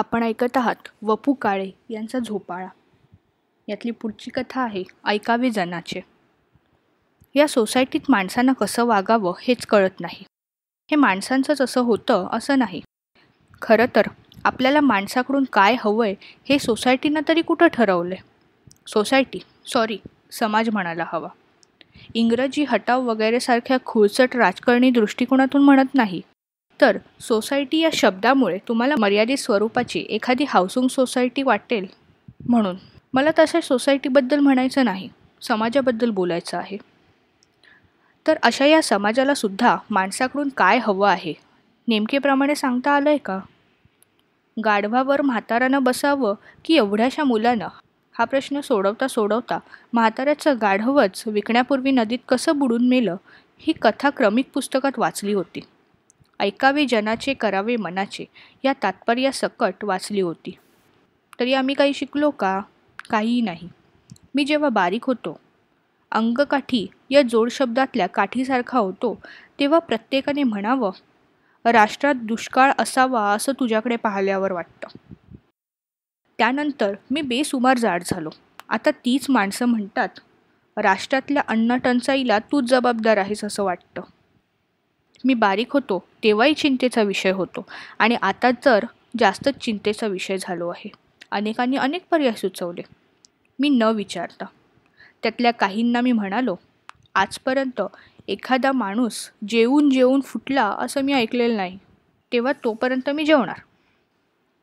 आपण ऐकत आहात वपू काळे यांचा झोपाळा. यातली पुढची कथा आहे ऐकावे जनाचे. या सोसायटीत माणसांना कसं वागावं हेच कळत नाही. हे माणसांचंच असं होतं असं नाही. खरं तर आपल्याला माणसाकडून काय हवं आहे हे सोसायटीनं तरी कुठं ठरवलं आहे सोसायटी सॉरी समाज म्हणायला हवा. इंग्रजी हटाव वगैरेसारख्या खुळचट राजकारणी दृष्टिकोनातून म्हणत नाही. तर सोसायटी या शब्दामुळे तुम्हाला मर्यादित स्वरूपाची एखादी हाऊसिंग सोसायटी वाटेल म्हणून. मला तशा सोसायटीबद्दल म्हणायचं नाही समाजाबद्दल बोलायचं आहे. तर अशा या समाजाला सुद्धा माणसाकडून काय हवं आहे? नेमकेप्रमाणे सांगता आलं आहे का गाढवावर म्हातारानं बसावं की एवढ्याशा मुलानं? हा प्रश्न सोडवता सोडवता म्हाताऱ्याचं गाढवच विकण्यापूर्वी नदीत कसं बुडून मेलं ही कथा क्रमिक पुस्तकात वाचली होती. ऐकावे जनाचे करावे मनाचे या तात्पर्यासकट वाचली होती. तरी आम्ही काही शिकलो का? काहीही नाही. मी जेव्हा बारीक होतो अंगकाठी या जोडशब्दातल्या काठीसारखा होतो तेव्हा प्रत्येकाने म्हणावं राष्ट्रात दुष्काळ असावा असं तुझ्याकडे पाहिल्यावर वाटतं. त्यानंतर मी बेसुमार जाड झालो. आता तीच माणसं म्हणतात राष्ट्रातल्या अन्नटंचाईला तूच जबाबदार आहेस असं वाटतं. मी बारीक होतो तेव्हाही चिंतेचा विषय होतो. आणि आता तर जास्तच चिंतेचा विषय झालो आहे. अनेकांनी अनेक पर्याय सुचवले. मी न विचारता. त्यातल्या काहींना मी म्हणालो आजपर्यंत एखादा माणूस जेवून जेवून फुटला असं मी ऐकलेलं नाही. तेव्हा तोपर्यंत मी जेवणार.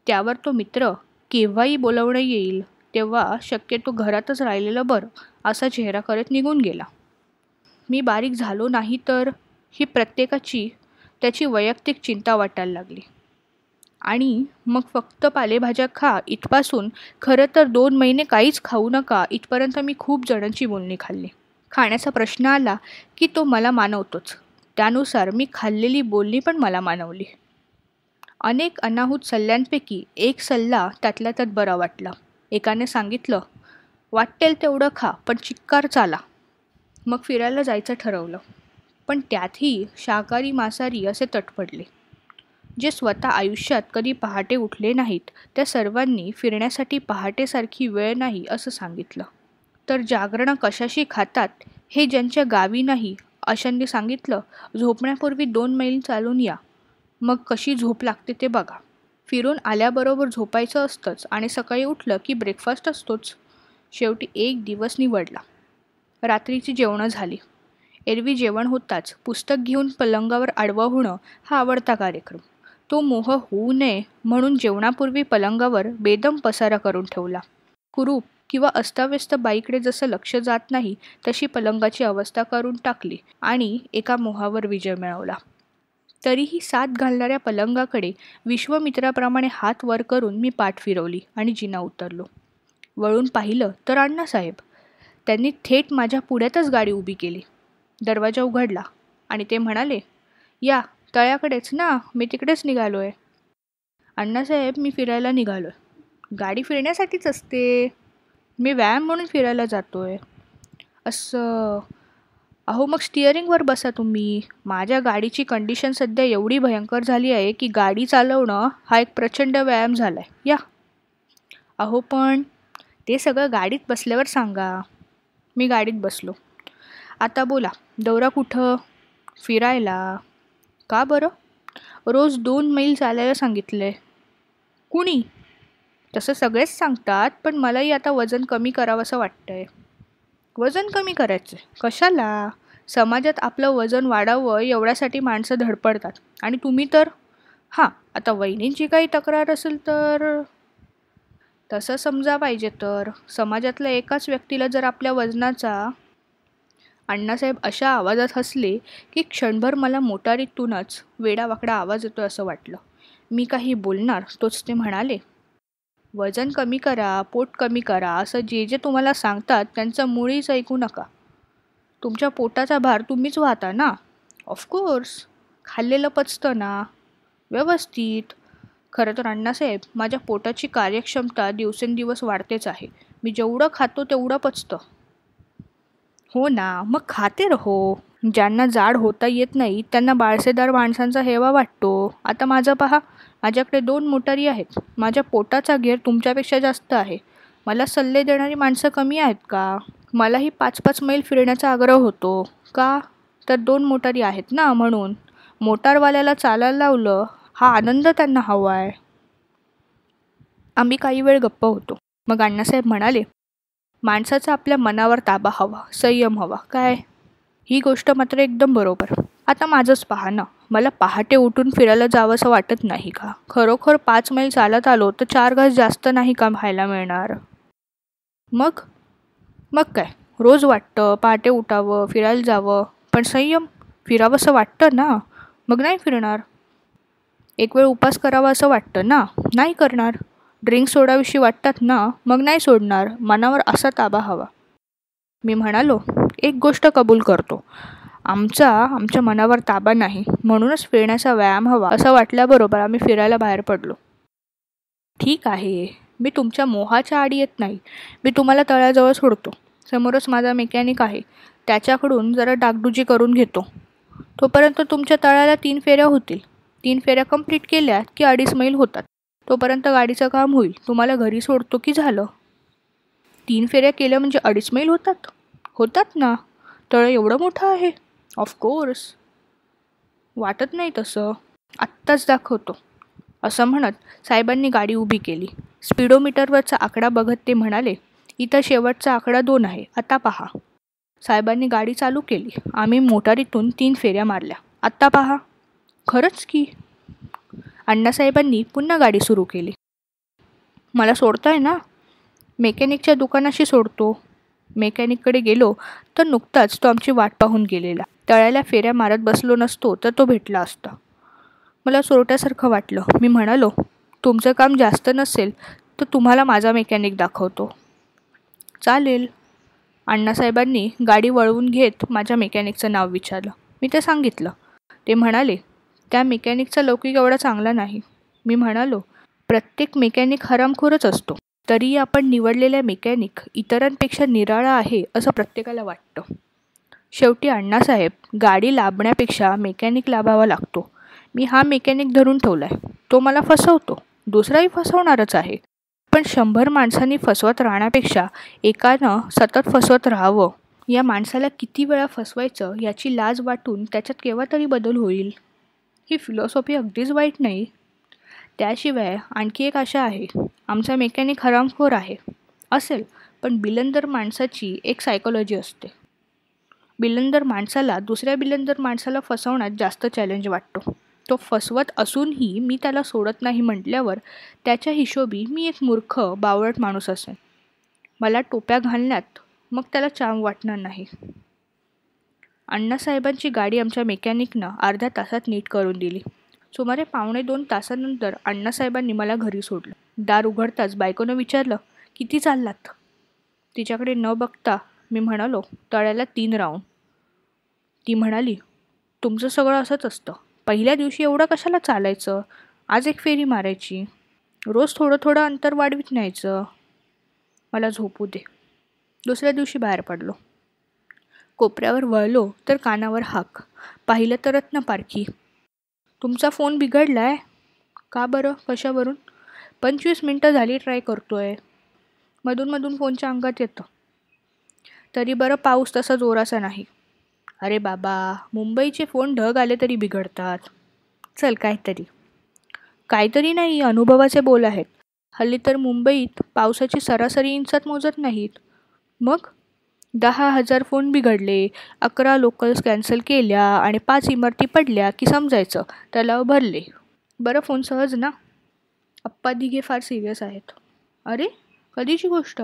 त्यावर तो मित्र केव्हाही बोलवणं येईल तेव्हा शक्यतो घरातच राहिलेलं बरं असा चेहरा करत निघून गेला. मी बारीक झालो नाही तर ही प्रत्येकाची त्याची वैयक्तिक चिंता वाटायला लागली. आणि मग फक्त पालेभाज्या खा इथपासून खरं तर दोन महिने काहीच खाऊ नका इथपर्यंत मी खूप जणांची बोलणी खाल्ली. खाण्याचा प्रश्न आला की तो मला मानवतोच. त्यानुसार मी खाल्लेली बोलणी पण मला मानवली. अनेक अनाहूत सल्ल्यांपैकी एक सल्ला त्यातल्या त्यात बरा वाटला. एकाने सांगितलं वाटेल तेवढं खा पण चिक्कार चाला. मग फिरायला जायचं ठरवलं. पण त्यातही शाकाहारी मांसाहारी असे तटपडले. जे स्वतः आयुष्यात कधी पहाटे उठले नाहीत त्या सर्वांनी फिरण्यासाठी पहाटेसारखी वेळ नाही असं सांगितलं. तर जागरणं कशाशी खातात हे ज्यांच्या गावी नाही अशांनी सांगितलं झोपण्यापूर्वी दोन मैल चालून या. मग कशी झोप लागते ते बघा फिरून आल्याबरोबर झोपायचं असतंच आणि सकाळी उठलं की ब्रेकफास्ट असतोच. शेवटी एक दिवस निवडला. रात्रीची जेवणं झाली. एरवी जेवण होताच पुस्तक घेऊन पलंगावर आडवं होणं हा आवडता कार्यक्रम. तो मोह होऊ नये म्हणून जेवणापूर्वी पलंगावर बेदम पसारा करून ठेवला. कुरूप किंवा अस्ताव्यस्त बाईकडे जसं लक्ष जात नाही तशी पलंगाची अवस्था करून टाकली आणि एका मोहावर विजय मिळवला. तरीही साथ घालणाऱ्या पलंगाकडे विश्वमित्राप्रमाणे हात वर करून मी पाठ फिरवली आणि जिना उतरलो. वळून पाहिलं तर अण्णासाहेब. त्यांनी थेट माझ्या पुढ्यातच गाडी उभी केली. दरवाजा उघडला आणि ते म्हणाले या तळ्याकडेच ना मी तिकडेच निघालो आहे अण्णासाहेब मी फिरायला निघालो आहे गाडी फिरण्यासाठीच असते. मी व्यायाम म्हणून फिरायला जातो आहे असं अहो मग स्टिअरिंगवर बसा तुम्ही. माझ्या गाडीची कंडिशन सध्या एवढी भयंकर झाली आहे की गाडी चालवणं हा एक प्रचंड व्यायाम झाला आहे या. अहो पण ते सगळं गाडीत बसल्यावर सांगा. मी गाडीत बसलो. आता बोला दौरा कुठं? फिरायला? का बरं? रोज दोन मैल चालायला सांगितलं. आहे कुणी? तसं सगळेच सांगतात पण मलाही आता वजन कमी करावं असं वाटतं आहे वजन कमी करायचं कशाला? समाजात आपलं वजन वाढावं एवढ्यासाठी माणसं धडपडतात. आणि तुम्ही तर? हां आता वहिनींची काही तक्रार असेल तर? तसं समजा पाहिजे तर. समाजातल्या एकाच व्यक्तीला जर आपल्या वजनाचा अण्णासाहेब अशा आवाजात हसले की क्षणभर मला मोटारीतूनच वेडावाकडा आवाज येतो असं वाटलं. मी काही बोलणार? तोच ते म्हणाले. वजन कमी करा पोट कमी करा असं जे जे तुम्हाला सांगतात त्यांचं मुळीच ऐकू नका. तुमच्या पोटाचा भार तुम्हीच वाहता ना? ऑफकोर्स खाल्लेलं पचतं ना? व्यवस्थित. खरं तर अण्णासाहेब माझ्या पोटाची कार्यक्षमता दिवसेंदिवस वाढतेच आहे. मी जेवढं खातो तेवढं पचतं. हो ना मग खाते रहो. ज्यांना जाड होता येत नाही त्यांना बाळसेदार माणसांचा हेवा वाटतो. आता माझं पहा माझ्याकडे दोन मोटारी आहेत. माझ्या पोटाचा घेर तुमच्यापेक्षा जास्त आहे. मला सल्ले देणारी माणसं कमी आहेत का? मलाही पाच पाच मैल फिरण्याचा आग्रह होतो. का? तर दोन मोटारी आहेत ना म्हणून. मोटारवाल्याला चालायला लावलं हा आनंद त्यांना हवा आहे आम्ही काही वेळ गप्प होतो. मग अण्णासाहेब म्हणाले माणसाचा आपल्या मनावर ताबा हवा संयम हवा. काय? ही गोष्ट मात्र एकदम बरोबर. आता माझंच पहा ना. मला पहाटे उठून फिरायला जावं असं वाटत नाही का? खरोखर पाच मैल चालत आलो तर चार घास जास्त नाही का व्हायला मिळणार? मग? मग काय? रोज वाटतं पहाटे उठावं फिरायला जावं. पण संयम? फिरावंसं वाटतं ना? मग नाही फिरणार. एक वेळ उपास करावा असं वाटतं ना? नाही करणार. ड्रिंक सोडाविषयी वाटतात ना मग नाही सोडणार. मनावर असा ताबा हवा. मी म्हणालो एक गोष्ट कबूल करतो. आमचा आमच्या मनावर ताबा नाही. म्हणूनच फिरण्याचा व्यायाम हवा. असं वाटल्याबरोबर आम्ही फिरायला बाहेर पडलो. ठीक आहे. मी तुमच्या मोहाच्या आडी येत नाही. मी तुम्हाला तळ्याजवळ सोडतो. समोरच माझा मेकॅनिक आहे. त्याच्याकडून जरा डागडुजी करून घेतो. तोपर्यंत तुमच्या तळ्याला तीन फेऱ्या होतील. तीन फेऱ्या कंप्लीट केल्या की अडीच मैल होतात. तोपर्यंत गाडीचं काम होईल. तुम्हाला घरी सोडतो की झालं? तीन फेऱ्या केल्या म्हणजे अडीच मैल होतात. होतात ना. तळ एवढं मोठं आहे. ऑफकोर्स वाटत नाही तसं. आत्ताच दाखवतो. असं म्हणत साहेबांनी गाडी उभी केली. स्पीडोमीटरवरचा आकडा बघत ते म्हणाले इथं शेवटचा आकडा दोन आहे. आता पहा. साहेबांनी गाडी चालू केली. आम्ही मोटारीतून तीन फेऱ्या मारल्या. आत्ता पहा. खरंच की. अण्णासाहेबांनी पुन्हा गाडी सुरू केली. मला सोडताय ना? मेकॅनिकच्या दुकानाशी सोडतो. मेकॅनिककडे गेलो तर नुकताच तो आमची वाट पाहून गेलेला. तळ्याला फेऱ्या मारत बसलो नसतो तर तो भेटला असता. मला चोरट्यासारखं वाटलं. मी म्हणालो तुमचं काम जास्त नसेल तर तुम्हाला माझा मेकॅनिक दाखवतो. चालेल. अण्णासाहेबांनी गाडी वळवून घेत माझ्या मेकॅनिकचं नाव विचारलं. मी ते सांगितलं. ते म्हणाले त्या मेकॅनिकचा लौकिक एवढा चांगला नाही. मी म्हणालो प्रत्येक मेकॅनिक हरामखोरच असतो. तरी आपण निवडलेल्या मेकॅनिक इतरांपेक्षा निराळा आहे असं प्रत्येकाला वाटतं. शेवटी अण्णासाहेब गाडी लाभण्यापेक्षा मेकॅनिक लाभावा लागतो. मी हा मेकॅनिक धरून ठेवला आहे तो मला फसवतो. दुसराही फसवणारच आहे. पण शंभर माणसांनी फसवत राहण्यापेक्षा एकानं सतत फसवत राहावं या माणसाला किती वेळा फसवायचं याची लाज वाटून त्याच्यात केव्हा तरी बदल होईल. ही फिलॉसॉफी अगदीच वाईट नाही. त्याशिवाय आणखी एक आशा आहे आमचा मेकॅनिक हरामखोर आहे. असेल पण बिलंदर माणसाची एक सायकोलॉजी असते. बिलंदर माणसाला दुसऱ्या बिलंदर माणसाला फसवण्यात जास्त चॅलेंज वाटतो. तो फसवत असूनही मी त्याला सोडत नाही म्हटल्यावर त्याच्या हिशोबी मी एक मूर्ख बावळट माणूस असेन. मला टोप्या घालण्यात मग त्याला चांग वाटणार नाही. अण्णासाहेबांची गाडी आमच्या मेकॅनिकनं अर्ध्या तासात नीट करून दिली. सुमारे पावणे दोन तासानंतर अण्णासाहेबांनी मला घरी सोडलं. दार उघडताच बायकोनं विचारलं किती चाललात? तिच्याकडे न बघता मी म्हणालो तळ्याला तीन राऊंड. ती म्हणाली तुमचं सगळं असंच असतं. पहिल्या दिवशी एवढं कशाला चालायचं? आज एक फेरी मारायची. रोज थोडं थोडं अंतर वाढवीत न्यायचं. मला झोपू दे. दुसऱ्या दिवशी बाहेर पडलो. कोपऱ्यावर वळलो तर कानावर हाक. पाहिलं तर रत्न पारखी तुमचा फोन बिघडला आहे का बरं? कशावरून? पंचवीस मिनटं झाली ट्राय करतो आहे मधून मधून फोनच्या अंगात येतं. तरी बरं पाऊस तसा जोराचा नाही. अरे बाबा मुंबईचे फोन ढग आले तरी बिघडतात. चल काहीतरी. काहीतरी नाही अनुभवाचे बोल आहेत. हल्ली तर मुंबईत पावसाची सरासरी इंचात मोजत नाहीत. मग? दहा हजार फोन बिघडले अकरा लोकल्स कॅन्सल केल्या आणि पाच इमारती पडल्या की समजायचं तलाव भरले. बरं फोन सहज ना? अप्पा दिघे फार सिरियस आहेत. अरे कधीची गोष्ट?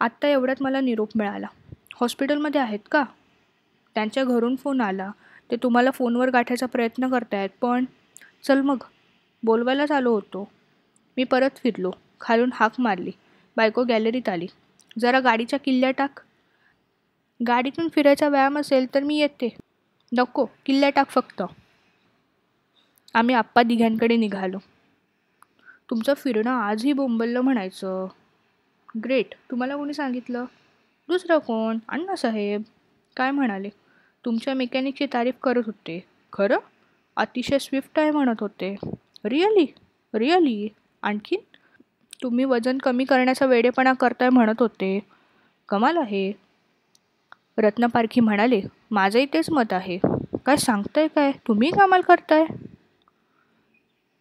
आत्ता एवढ्यात मला निरोप मिळाला. हॉस्पिटलमध्ये आहेत का? त्यांच्या घरून फोन आला. ते तुम्हाला फोनवर गाठायचा प्रयत्न करतायत पण चल मग बोलवायलाच आलो होतो. मी परत फिरलो. खालून हाक मारली. बायको गॅलरीत आली. जरा गाडीच्या किल्ल्या टाक. गाडीतून फिरायचा व्यायाम असेल तर मी येते. नको किल्ल्या टाक फक्त. आम्ही आप्पा दिघ्यांकडे निघालो. तुमचं फिरणं आजही बोंबललं म्हणायचं. ग्रेट तुम्हाला कोणी सांगितलं? दुसरं कोण? अण्णासाहेब. काय म्हणाले? तुमच्या मेकॅनिकची तारीफ करत होते. खरं? अतिशय स्विफ्ट आहे म्हणत होते. रिअली? रिअली? आणखी तुम्ही वजन कमी करण्याचा वेडेपणा करताय म्हणत होते. कमाल आहे. रत्नपारखी म्हणाले माझंही तेच मत आहे. काय सांगताय काय? तुम्ही कमाल करताय.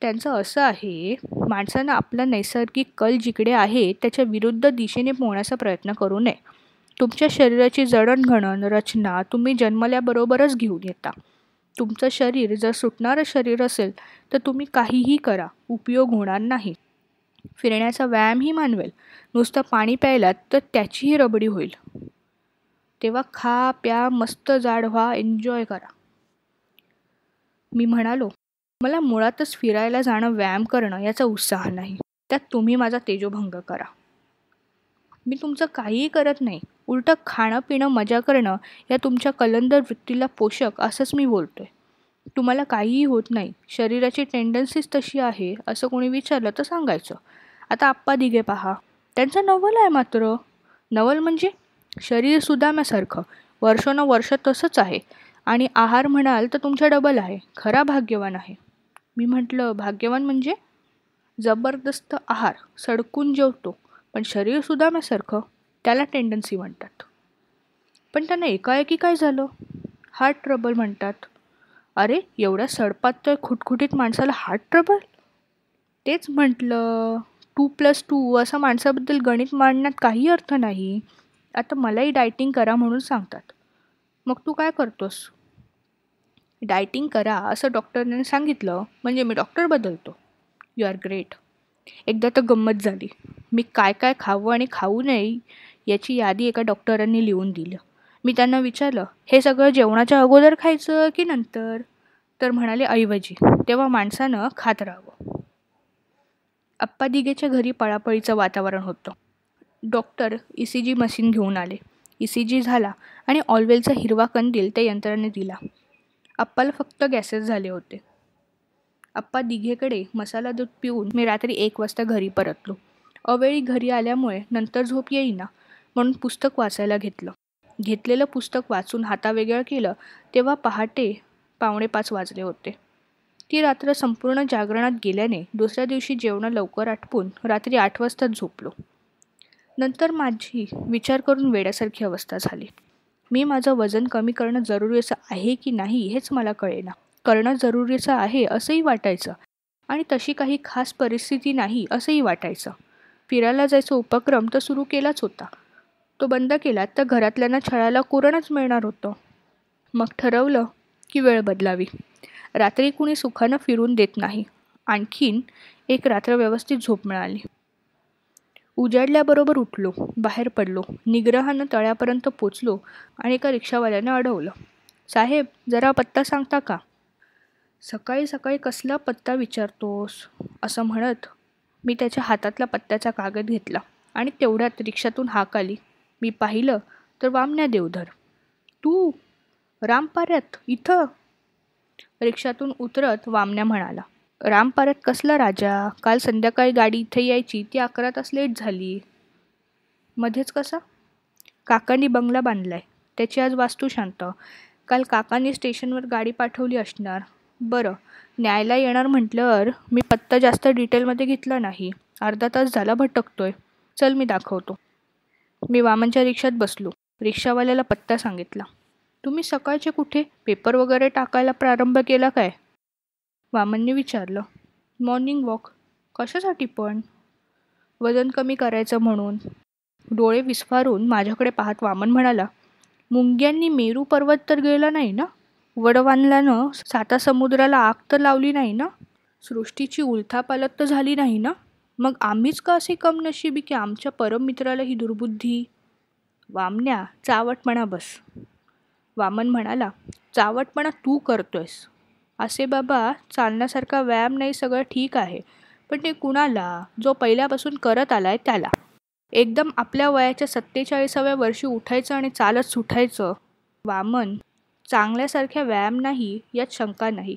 त्यांचं असं आहे माणसानं आपला नैसर्गिक कल जिकडे आहे त्याच्या विरुद्ध दिशेने पोहण्याचा प्रयत्न करू नये. तुमच्या शरीराची जडणघडण रचना तुम्ही जन्मल्याबरोबरच घेऊन येता तुमचं शरीर जर सुटणारं शरीर असेल तर तुम्ही काहीही करा उपयोग होणार नाही. फिरण्याचा व्यायामही मानवेल. नुसतं पाणी प्यायलात तर त्याचीही रबडी होईल. तेव्हा खा प्या मस्त जाड व्हा एन्जॉय करा. मी म्हणालो मला मुळातच फिरायला जाणं व्यायाम करणं याचा उत्साह नाही. त्यात तुम्ही माझा तेजोभंग करा. मी तुमचं काहीही करत नाही. उलटं खाणं पिणं मजा करणं या तुमच्या कलंदर वृत्तीला पोषक असंच मी बोलतोय. तुम्हाला काहीही होत नाही. शरीराची टेंडन्सीच तशी आहे असं कोणी विचारलं तर सांगायचं. आता आप्पा दिघे पहा. त्यांचं नवल आहे मात्र. नवल म्हणजे शरीर सुदाम्यासारखं. वर्ष तसंच आहे. आणि आहार म्हणाल तर तुमच्या डबल आहे. खरा भाग्यवान आहे. मी म्हटलं भाग्यवान म्हणजे जबरदस्त आहार सडकून जेवतो. पण शरीर सुदाम्यासारखं त्याला टेंडन्सी म्हणतात. पण त्यांना एकाएकी काय झालं? हार्ट ट्रबल म्हणतात. अरे एवढ्या सडपात खुटखुटीत माणसाला हार्ट ट्रबल तेच म्हटलं टू प्लस टू असं माणसाबद्दल गणित मांडण्यात काही अर्थ नाही. आता मलाही डायटिंग करा म्हणून सांगतात. मग तू काय करतोस? डायटिंग करा असं डॉक्टरने सांगितलं. म्हणजे मी डॉक्टर बदलतो. यू आर ग्रेट एकदा तर गंमत झाली. मी काय काय खावं आणि खाऊ नये याची यादी एका डॉक्टरांनी लिहून दिलं. मी त्यांना विचारलं हे सगळं जेवणाच्या अगोदर खायचं की नंतर? तर म्हणाले ऐवजी. तेव्हा माणसानं खात राहावं. अप्पा दिगेच्या घरी पळापळीचं वातावरण होतं. Doctor E C G machine घेऊन आले. ई सी जी झाला आणि ऑलवेलचा हिरवा कंदील त्या यंत्राने दिला. अप्पाला फक्त गॅसेस झाले होते. अप्पा दिघेकडे मसाला दूध पिऊन मी रात्री एक वाजता घरी परतलो. अवेळी घरी आल्यामुळे नंतर झोप येईना म्हणून पुस्तक वाचायला घेतलं. घेतलेलं पुस्तक वाचून हातावेगळं केलं तेव्हा पहाटे पावणे पाच वाजले होते. ती रात्र संपूर्ण जागरणात गेल्याने दुसऱ्या दिवशी जेवणं लवकर आटपून रात्री आठ वाजताच झोपलो. नंतर माझी विचार करून वेड्यासारखी अवस्था झाली. मी माझं वजन कमी करणं जरुरीचं आहे की नाही हेच मला कळेना. करणं जरुरीचं आहे असंही वाटायचं आणि तशी काही खास परिस्थिती नाही असंही वाटायचं. फिरायला जायचा उपक्रम तर सुरू केलाच होता. तो बंद केला तर घरातल्यांना छळायला कुरणच मिळणार होतं. मग ठरवलं की वेळ बदलावी. रात्री कुणी सुखानं फिरून देत नाही. आणखीन एक रात्र व्यवस्थित झोप मिळाली. उजाडल्याबरोबर उठलो बाहेर पडलो निग्रहानं तळ्यापर्यंत पोचलो आणि एका रिक्षावाल्यानं अडवलं. साहेब जरा पत्ता सांगता का? सकाळी सकाळी कसला पत्ता विचारतोस? असं म्हणत मी त्याच्या हातातला पत्त्याचा कागद घेतला आणि तेवढ्यात रिक्षातून हाक आली. मी पाहिलं तर वामण्या देवधर. तू रामपाऱ्यात इथं? रिक्षातून उतरत वामण्या म्हणाला. रामपाऱ्यात कसला राजा? काल संध्याकाळी गाडी इथे यायची ती अकरा तास लेट झाली. मध्येच कसा? काकांनी बंगला बांधलाय. त्याची आज वास्तू शांत. काल काकांनी स्टेशनवर गाडी पाठवली असणार. बरं न्यायला येणार म्हटल्यावर मी पत्ता जास्त डिटेलमध्ये घेतला नाही. अर्धा तास झाला भटकतोय. चल मी दाखवतो. मी वामनच्या रिक्षात बसलो. रिक्षावाल्याला पत्ता सांगितला. तुम्ही सकाळचे कुठे? पेपर वगैरे टाकायला प्रारंभ केला काय? वामनने विचारलं. Morning walk. कशासाठी पण? वजन कमी करायचं म्हणून. डोळे विस्फारून माझ्याकडे पाहत वामन म्हणाला मुंग्यांनी मेरू पर्वत तर गेला नाही ना? वडवानलानं साता समुद्राला आग तर लावली नाही ना? सृष्टीची उलथापालत तर झाली नाही ना? मग आम्हीच का असे कम नशिबी की आमच्या परममित्राला ही दुर्बुद्धी? वामण्या चावटपणा बस. वामन म्हणाला चावटपणा तू करतोयस. असे बाबा चालण्यासारखा व्यायाम नाही सगळं ठीक आहे. पण ते कुणाला जो पहिल्यापासून करत आलाय त्याला. एकदम आपल्या वयाच्या सत्तेचाळीसाव्या वर्षी उठायचं आणि चालत सुटायचं. वामन चांगल्यासारख्या व्यायाम नाही यात शंका नाही.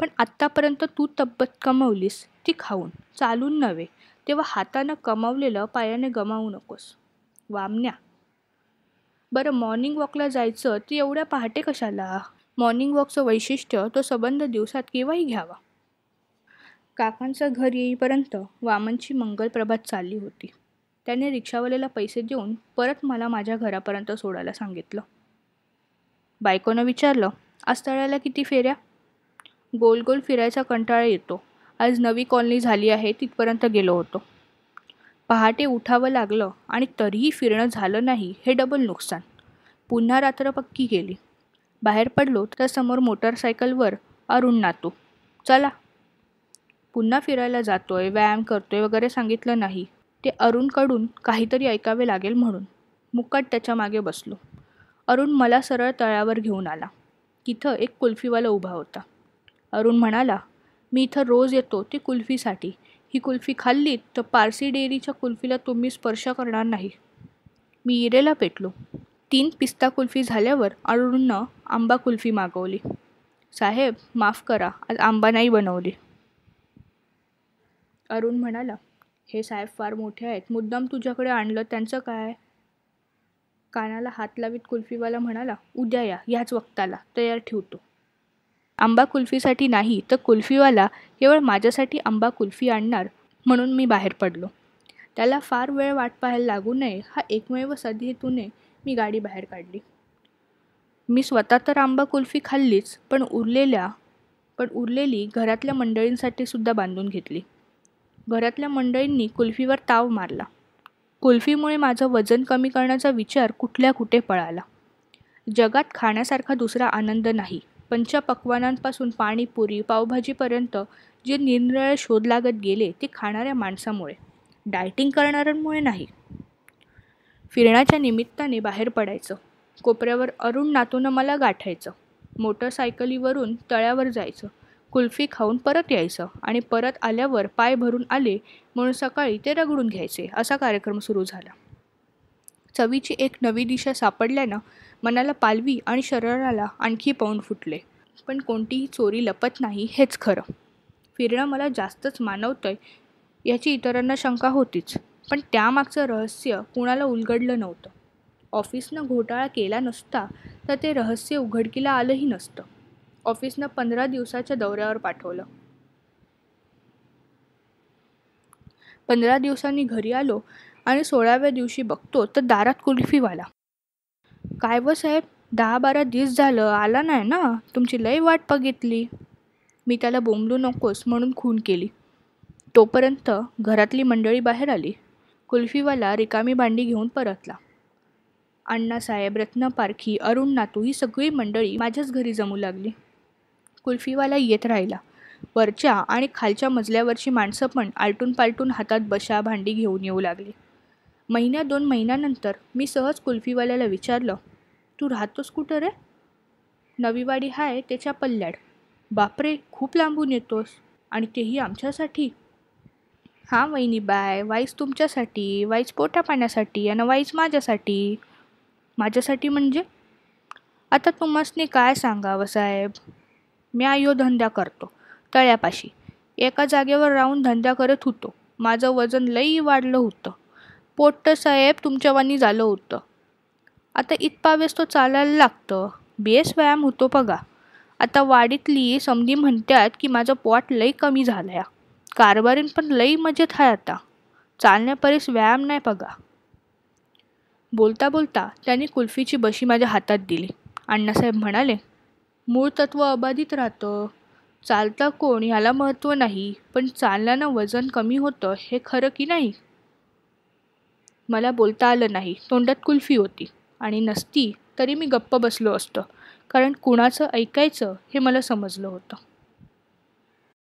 पण आत्तापर्यंत तू तब्बत कमवलीस ती खाऊन. चालून नव्हे. तेव्हा हातानं कमावलेलं पायाने गमावू नकोस. वामण्या बरं मॉर्निंग वॉकला जायचं ते एवढ्या पहाटे कशाला? मॉर्निंग वॉकचं वैशिष्ट्य तो सबंध दिवसात केव्हाही घ्यावा? काकांचं घर येईपर्यंत वामनची मंगलप्रभात चालली होती. त्याने रिक्षावाल्याला पैसे देऊन परत मला माझ्या घरापर्यंत सोडायला सांगितलं. बायकोनं विचारलं आज तळ्याला किती फेऱ्या? गोल गोल फिरायचा कंटाळा येतो. आज नवी कॉलनी झाली आहे तिथपर्यंत गेलो होतो. पहाटे उठावं लागलं आणि तरीही फिरणं झालं नाही हे डबल नुकसान. पुन्हा रात्र पक्की गेली. बाहेर पडलो तर समोर मोटरसायकलवर अरुण नातू. चला. पुन्हा फिरायला जातोय व्यायाम करतोय वगैरे सांगितलं नाही. ते अरुणकडून काहीतरी ऐकावे लागेल म्हणून. मुक्काट त्याच्यामागे बसलो. अरुण मला सरळ तळ्यावर घेऊन आला. तिथं एक कुल्फीवाला उभा होता. अरुण म्हणाला मी इथं रोज येतो ते कुल्फीसाठी. ही कुल्फी खाल्लीत तर पारसी डेअरीच्या कुल्फीला तुम्ही स्पर्श करणार नाही. मी इरेला पेटलो. तीन पिस्ता कुल्फी झाल्यावर अरुणनं आंबा कुल्फी मागवली. साहेब माफ करा आज आंबा नाही बनवली. अरुण म्हणाला हे साहेब फार मोठे आहेत. मुद्दाम तुझ्याकडे आणलं त्यांचं काय? कानाला हात लावीत कुल्फीवाला म्हणाला उद्या या ह्याच वक्ताला. तयार ठेवतो. आंबा कुल्फीसाठी नाही तर कुल्फीवाला केवळ माझ्यासाठी आंबा कुल्फी आणणार म्हणून मी बाहेर पडलो. त्याला फार वेळ वाट पाहायला लागू नये हा एकमेव सदहेतूने मी गाडी बाहेर काढली. मी स्वतः तर आंबा कुल्फी खाल्लीच पण उरलेल्या पण उरलेली घरातल्या मंडळींसाठी सुद्धा बांधून घेतली. घरातल्या मंडळींनी कुल्फीवर ताव मारला. कुल्फीमुळे माझं वजन कमी करण्याचा विचार कुठल्या कुठे पळाला. जगात खाण्यासारखा दुसरा आनंद नाही. पंचपक्वानांपासून पाणीपुरी पावभाजीपर्यंत जे निरनिराळे शोध लागत गेले ते खाणाऱ्या माणसामुळे. डायटिंग करणाऱ्यांमुळे नाही. फिरण्याच्या निमित्ताने बाहेर पडायचं. कोपऱ्यावर अरुण नातूनं मला गाठायचं. मोटरसायकलीवरून तळ्यावर जायचं. कुल्फी खाऊन परत यायचं आणि परत आल्यावर पाय भरून आले म्हणून सकाळी ते रगडून घ्यायचे असा कार्यक्रम सुरू झाला. चवीची एक नवी दिशा सापडल्यानं मनाला पालवी आणि शरीराला आणखी पाऊन फुटले. पण कोणतीही चोरी लपत नाही हेच खरं. फिरणं मला जास्तच मानवतंय याची इतरांना शंका होतीच पण त्यामागचं रहस्य कुणाला उलगडलं नव्हतं. ऑफिसनं घोटाळा केला नसता तर ते रहस्य उघडकीला आलंही नसतं. ऑफिसनं पंधरा दिवसाच्या दौऱ्यावर पाठवलं. पंधरा दिवसांनी घरी आलो आणि सोळाव्या दिवशी बघतो तर दारात कुल्फीवाला. काय व साहेब? दहा बारा दिवस झालं आला नाही ना? तुमची लई वाट बघितली. मी त्याला बोंबलू नकोस म्हणून खून केली. तोपर्यंत घरातली मंडळी बाहेर आली. कुल्फीवाला रिकामी भांडी घेऊन परतला. अण्णासाहेब रत्न पारखी अरुण नातू ही सगळी मंडळी माझ्याच घरी जमू लागली. कुल्फीवाला येत राहिला. वरच्या आणि खालच्या मजल्यावरची माणसं पण आलटून पालटून हातात बशा भांडी घेऊन येऊ लागली. महिन्या दोन महिन्यानंतर मी सहज कुल्फीवाल्याला विचारलं तू राहतोस कुठं रे? नवीवाडी हाय त्याच्या पल्ल्याड. बापरे खूप लांबून येतोस. आणि तेही आमच्यासाठी. हां वहिनी बाय वाईस तुमच्यासाठी वाईस पोटा पाण्यासाठी आणि वाईस माझ्यासाठी. माझ्यासाठी म्हणजे? आता तुम्हासने काय सांगावं साहेब? मी आयो धंदा करतो तळ्यापाशी. एका जागेवर राहून धंदा करत होतो. माझं वजन लई वाढलं होतं. पोट्ट साहेब तुमच्यावानी झालं होतं. आता इतपावेस तो चालायला लागतं. बेस व्यायाम होतो बघा. आता वाडीतली समधी म्हणतात की माझं पोट लई कमी झालं या कारभारीन पण लई मजेत आहे आता. चालण्यापरीस व्यायाम नाही बघा. बोलता बोलता त्यांनी कुल्फीची बशी माझ्या हातात दिली. अण्णासाहेब म्हणाले मूळ तत्व अबाधित राहतं. चालता कोण ह्याला महत्त्व नाही. पण चालल्यानं वजन कमी होतं हे खरं की नाही? मला बोलता आलं नाही. तोंडात कुल्फी होती. आणि नसती तरी मी गप्प बसलो असतं. कारण कुणाचं ऐकायचं हे मला समजलं होतं.